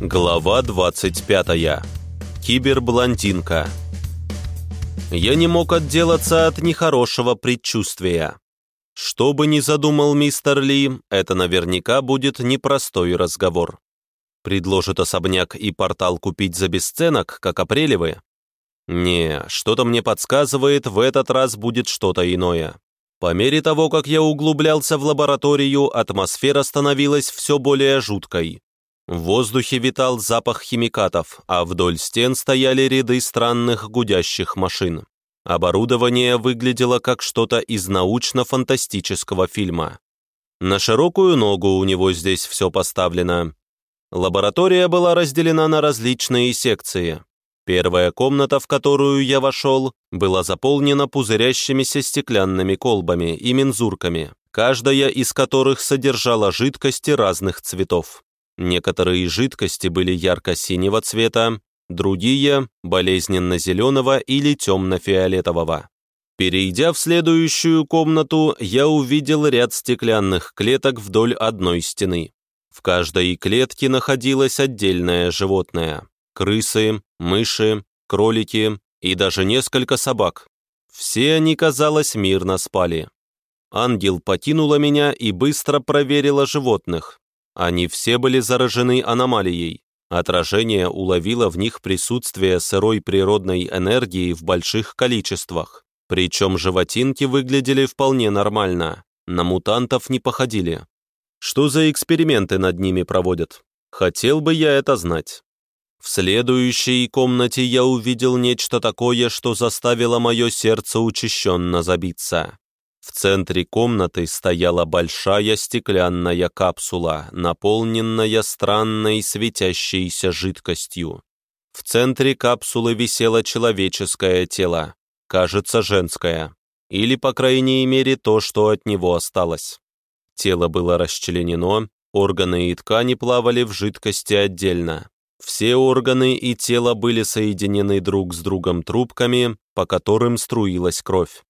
Глава 25. Киберблондинка. Я не мог отделаться от нехорошего предчувствия. Что бы ни задумал мистер Ли, это наверняка будет непростой разговор. Предложит особняк и портал купить за бесценок, как апрелевы? Не, что-то мне подсказывает, в этот раз будет что-то иное. По мере того, как я углублялся в лабораторию, атмосфера становилась все более жуткой. В воздухе витал запах химикатов, а вдоль стен стояли ряды странных гудящих машин. Оборудование выглядело как что-то из научно-фантастического фильма. На широкую ногу у него здесь все поставлено. Лаборатория была разделена на различные секции. Первая комната, в которую я вошел, была заполнена пузырящимися стеклянными колбами и мензурками, каждая из которых содержала жидкости разных цветов. Некоторые жидкости были ярко-синего цвета, другие – болезненно-зеленого или темно-фиолетового. Перейдя в следующую комнату, я увидел ряд стеклянных клеток вдоль одной стены. В каждой клетке находилось отдельное животное – крысы, мыши, кролики и даже несколько собак. Все они, казалось, мирно спали. Ангел покинула меня и быстро проверила животных. Они все были заражены аномалией. Отражение уловило в них присутствие сырой природной энергии в больших количествах. Причем животинки выглядели вполне нормально, на мутантов не походили. Что за эксперименты над ними проводят? Хотел бы я это знать. В следующей комнате я увидел нечто такое, что заставило мое сердце учащенно забиться. В центре комнаты стояла большая стеклянная капсула, наполненная странной светящейся жидкостью. В центре капсулы висело человеческое тело, кажется, женское, или, по крайней мере, то, что от него осталось. Тело было расчленено, органы и ткани плавали в жидкости отдельно. Все органы и тело были соединены друг с другом трубками, по которым струилась кровь.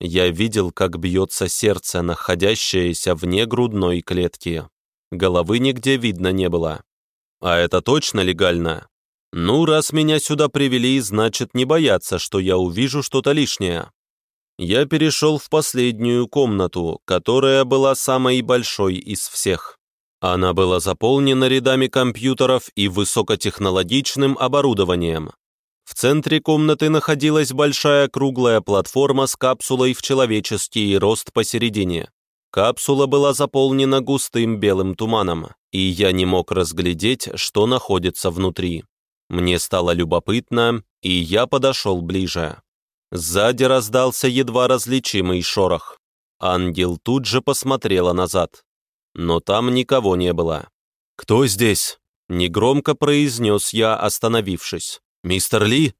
Я видел, как бьется сердце, находящееся вне грудной клетки. Головы нигде видно не было. А это точно легально? Ну, раз меня сюда привели, значит не бояться, что я увижу что-то лишнее. Я перешел в последнюю комнату, которая была самой большой из всех. Она была заполнена рядами компьютеров и высокотехнологичным оборудованием. В центре комнаты находилась большая круглая платформа с капсулой в человеческий рост посередине. Капсула была заполнена густым белым туманом, и я не мог разглядеть, что находится внутри. Мне стало любопытно, и я подошел ближе. Сзади раздался едва различимый шорох. Ангел тут же посмотрела назад. Но там никого не было. «Кто здесь?» — негромко произнес я, остановившись. «Мистер Ли?»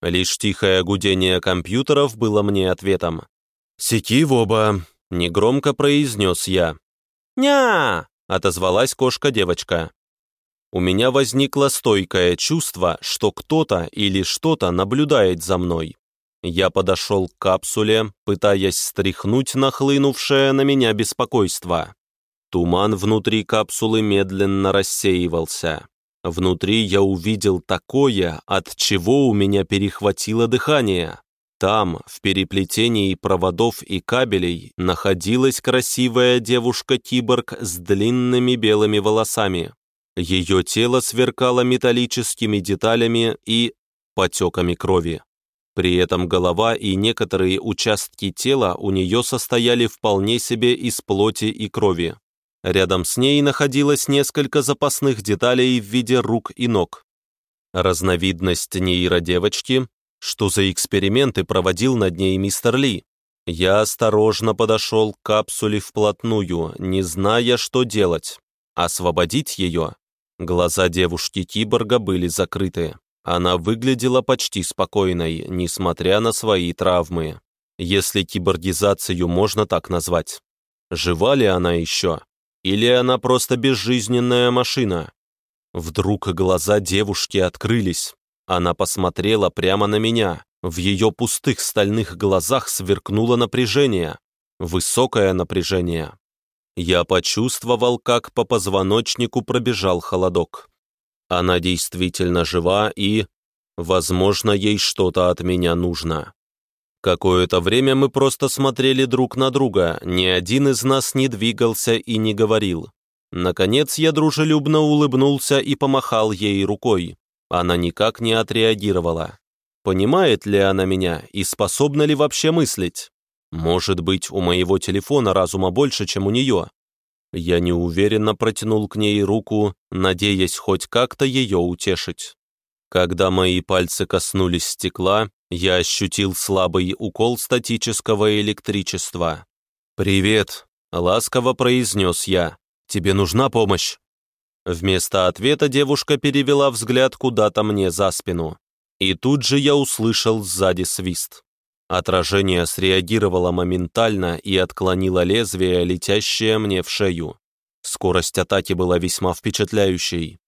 Лишь тихое гудение компьютеров было мне ответом. «Секи в оба», — негромко произнес я. «Ня!» — отозвалась кошка-девочка. У меня возникло стойкое чувство, что кто-то или что-то наблюдает за мной. Я подошел к капсуле, пытаясь стряхнуть нахлынувшее на меня беспокойство. Туман внутри капсулы медленно рассеивался. Внутри я увидел такое, от чего у меня перехватило дыхание. Там, в переплетении проводов и кабелей, находилась красивая девушка-киборг с длинными белыми волосами. Ее тело сверкало металлическими деталями и потеками крови. При этом голова и некоторые участки тела у нее состояли вполне себе из плоти и крови. Рядом с ней находилось несколько запасных деталей в виде рук и ног. Разновидность нейродевочки, что за эксперименты проводил над ней мистер Ли. Я осторожно подошел к капсуле вплотную, не зная, что делать. Освободить ее? Глаза девушки-киборга были закрыты. Она выглядела почти спокойной, несмотря на свои травмы. Если киборгизацию можно так назвать. Жива ли она еще? Или она просто безжизненная машина? Вдруг глаза девушки открылись. Она посмотрела прямо на меня. В ее пустых стальных глазах сверкнуло напряжение. Высокое напряжение. Я почувствовал, как по позвоночнику пробежал холодок. Она действительно жива и, возможно, ей что-то от меня нужно. Какое-то время мы просто смотрели друг на друга, ни один из нас не двигался и не говорил. Наконец я дружелюбно улыбнулся и помахал ей рукой. Она никак не отреагировала. Понимает ли она меня и способна ли вообще мыслить? Может быть, у моего телефона разума больше, чем у нее. Я неуверенно протянул к ней руку, надеясь хоть как-то ее утешить. Когда мои пальцы коснулись стекла, я ощутил слабый укол статического электричества. «Привет», — ласково произнес я. «Тебе нужна помощь?» Вместо ответа девушка перевела взгляд куда-то мне за спину. И тут же я услышал сзади свист. Отражение среагировало моментально и отклонило лезвие, летящее мне в шею. Скорость атаки была весьма впечатляющей.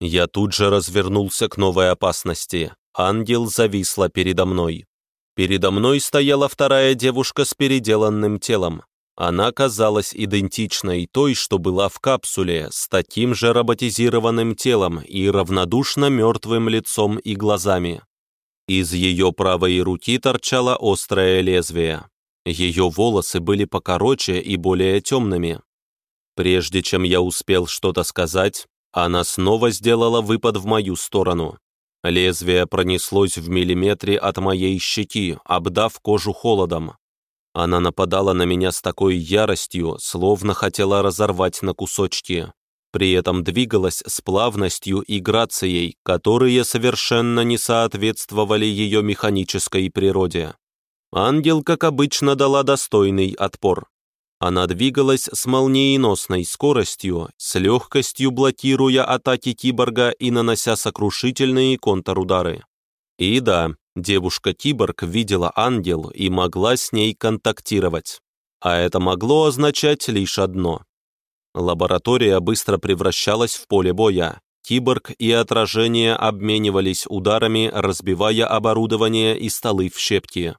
Я тут же развернулся к новой опасности. Ангел зависла передо мной. Передо мной стояла вторая девушка с переделанным телом. Она казалась идентичной той, что была в капсуле, с таким же роботизированным телом и равнодушно мертвым лицом и глазами. Из ее правой руки торчало острое лезвие. Ее волосы были покороче и более темными. Прежде чем я успел что-то сказать, она снова сделала выпад в мою сторону. Лезвие пронеслось в миллиметре от моей щеки, обдав кожу холодом. Она нападала на меня с такой яростью, словно хотела разорвать на кусочки. При этом двигалась с плавностью и грацией, которые совершенно не соответствовали ее механической природе. Ангел, как обычно, дала достойный отпор. Она двигалась с молниеносной скоростью, с легкостью блокируя атаки киборга и нанося сокрушительные контрудары. И да, девушка-киборг видела ангел и могла с ней контактировать. А это могло означать лишь одно. Лаборатория быстро превращалась в поле боя. Киборг и отражение обменивались ударами, разбивая оборудование и столы в щепки.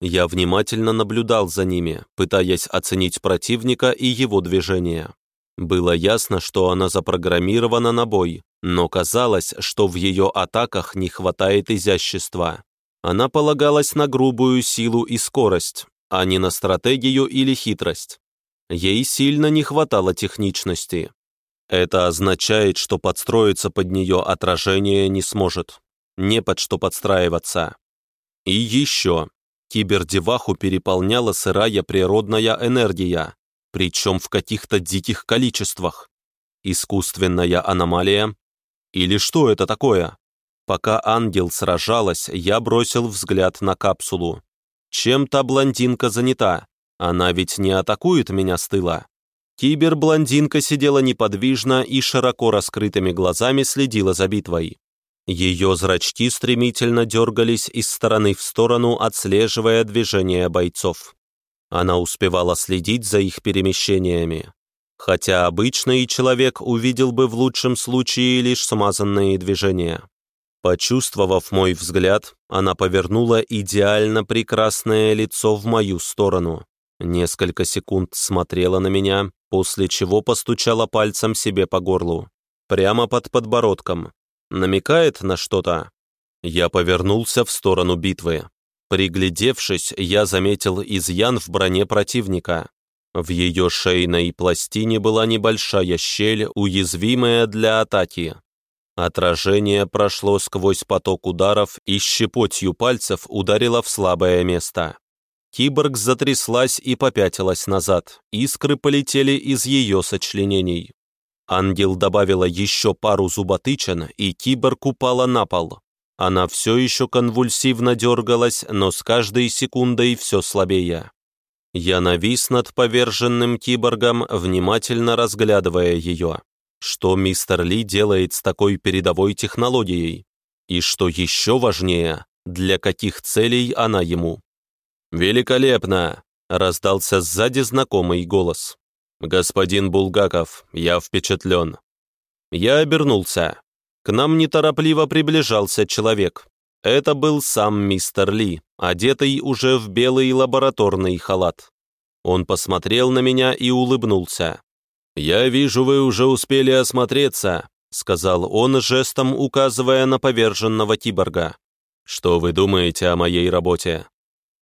Я внимательно наблюдал за ними, пытаясь оценить противника и его движения. Было ясно, что она запрограммирована на бой, но казалось, что в ее атаках не хватает изящества. Она полагалась на грубую силу и скорость, а не на стратегию или хитрость. Ей сильно не хватало техничности. Это означает, что подстроиться под нее отражение не сможет. Не под что подстраиваться. И еще. Кибердеваху переполняла сырая природная энергия, причем в каких-то диких количествах. Искусственная аномалия? Или что это такое? Пока ангел сражалась, я бросил взгляд на капсулу. Чем та блондинка занята? Она ведь не атакует меня с тыла. Киберблондинка сидела неподвижно и широко раскрытыми глазами следила за битвой. Ее зрачки стремительно дергались из стороны в сторону, отслеживая движения бойцов. Она успевала следить за их перемещениями. Хотя обычный человек увидел бы в лучшем случае лишь смазанные движения. Почувствовав мой взгляд, она повернула идеально прекрасное лицо в мою сторону. Несколько секунд смотрела на меня, после чего постучала пальцем себе по горлу. Прямо под подбородком, намекает на что-то. Я повернулся в сторону битвы. Приглядевшись, я заметил изъян в броне противника. В ее шейной пластине была небольшая щель, уязвимая для атаки. Отражение прошло сквозь поток ударов и щепотью пальцев ударило в слабое место. Киборг затряслась и попятилась назад, искры полетели из ее сочленений. Ангел добавила еще пару зуботычин, и киборг упала на пол. Она все еще конвульсивно дергалась, но с каждой секундой все слабее. Я навис над поверженным киборгом, внимательно разглядывая ее. Что мистер Ли делает с такой передовой технологией? И что еще важнее, для каких целей она ему? «Великолепно!» — раздался сзади знакомый голос. «Господин Булгаков, я впечатлен». Я обернулся. К нам неторопливо приближался человек. Это был сам мистер Ли, одетый уже в белый лабораторный халат. Он посмотрел на меня и улыбнулся. «Я вижу, вы уже успели осмотреться. сказал он, жестом указывая на поверженного киборга. «Что вы думаете о моей работе?»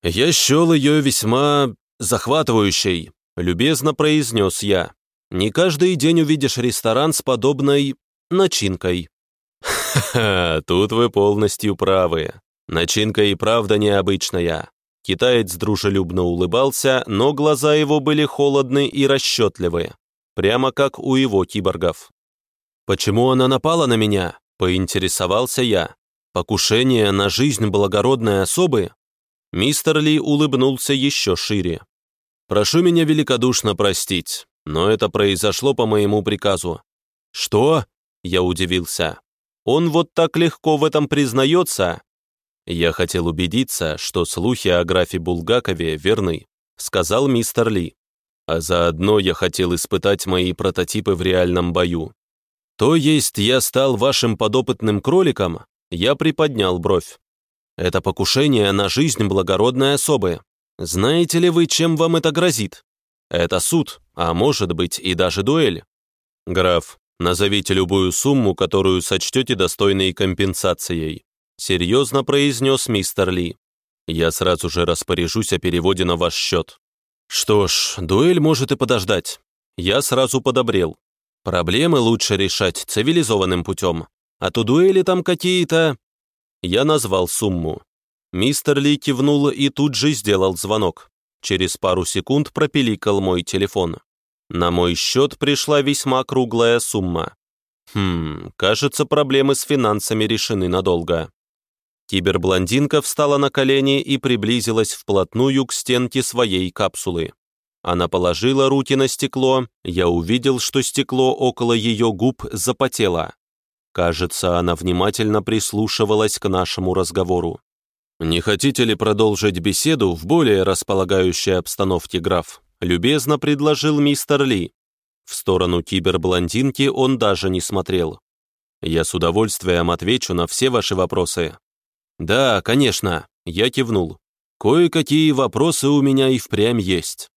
«Я счел ее весьма захватывающей», — любезно произнес я. «Не каждый день увидишь ресторан с подобной начинкой». «Ха-ха, тут вы полностью правы. Начинка и правда необычная». Китаец дружелюбно улыбался, но глаза его были холодны и расчетливы, прямо как у его киборгов. «Почему она напала на меня?» – поинтересовался я. «Покушение на жизнь благородной особы?» Мистер Ли улыбнулся еще шире. «Прошу меня великодушно простить, но это произошло по моему приказу». «Что?» – я удивился. «Он вот так легко в этом признается?» «Я хотел убедиться, что слухи о графе Булгакове верны», – сказал мистер Ли. «А заодно я хотел испытать мои прототипы в реальном бою. «То есть я стал вашим подопытным кроликом?» Я приподнял бровь. «Это покушение на жизнь благородной особы. Знаете ли вы, чем вам это грозит? Это суд, а может быть и даже дуэль. Граф, назовите любую сумму, которую сочтете достойной компенсацией», серьезно произнес мистер Ли. «Я сразу же распоряжусь о переводе на ваш счет». «Что ж, дуэль может и подождать». Я сразу подобрел. Проблемы лучше решать цивилизованным путем, а то дуэли там какие-то...» Я назвал сумму. Мистер Ли кивнул и тут же сделал звонок. Через пару секунд пропиликал мой телефон. На мой счет пришла весьма круглая сумма. Хм, кажется, проблемы с финансами решены надолго. Киберблондинка встала на колени и приблизилась вплотную к стенке своей капсулы. Она положила руки на стекло, я увидел, что стекло около ее губ запотело. Кажется, она внимательно прислушивалась к нашему разговору. «Не хотите ли продолжить беседу в более располагающей обстановке, граф?» любезно предложил мистер Ли. В сторону киберблондинки он даже не смотрел. «Я с удовольствием отвечу на все ваши вопросы». «Да, конечно», — я кивнул. «Кое-какие вопросы у меня и впрямь есть».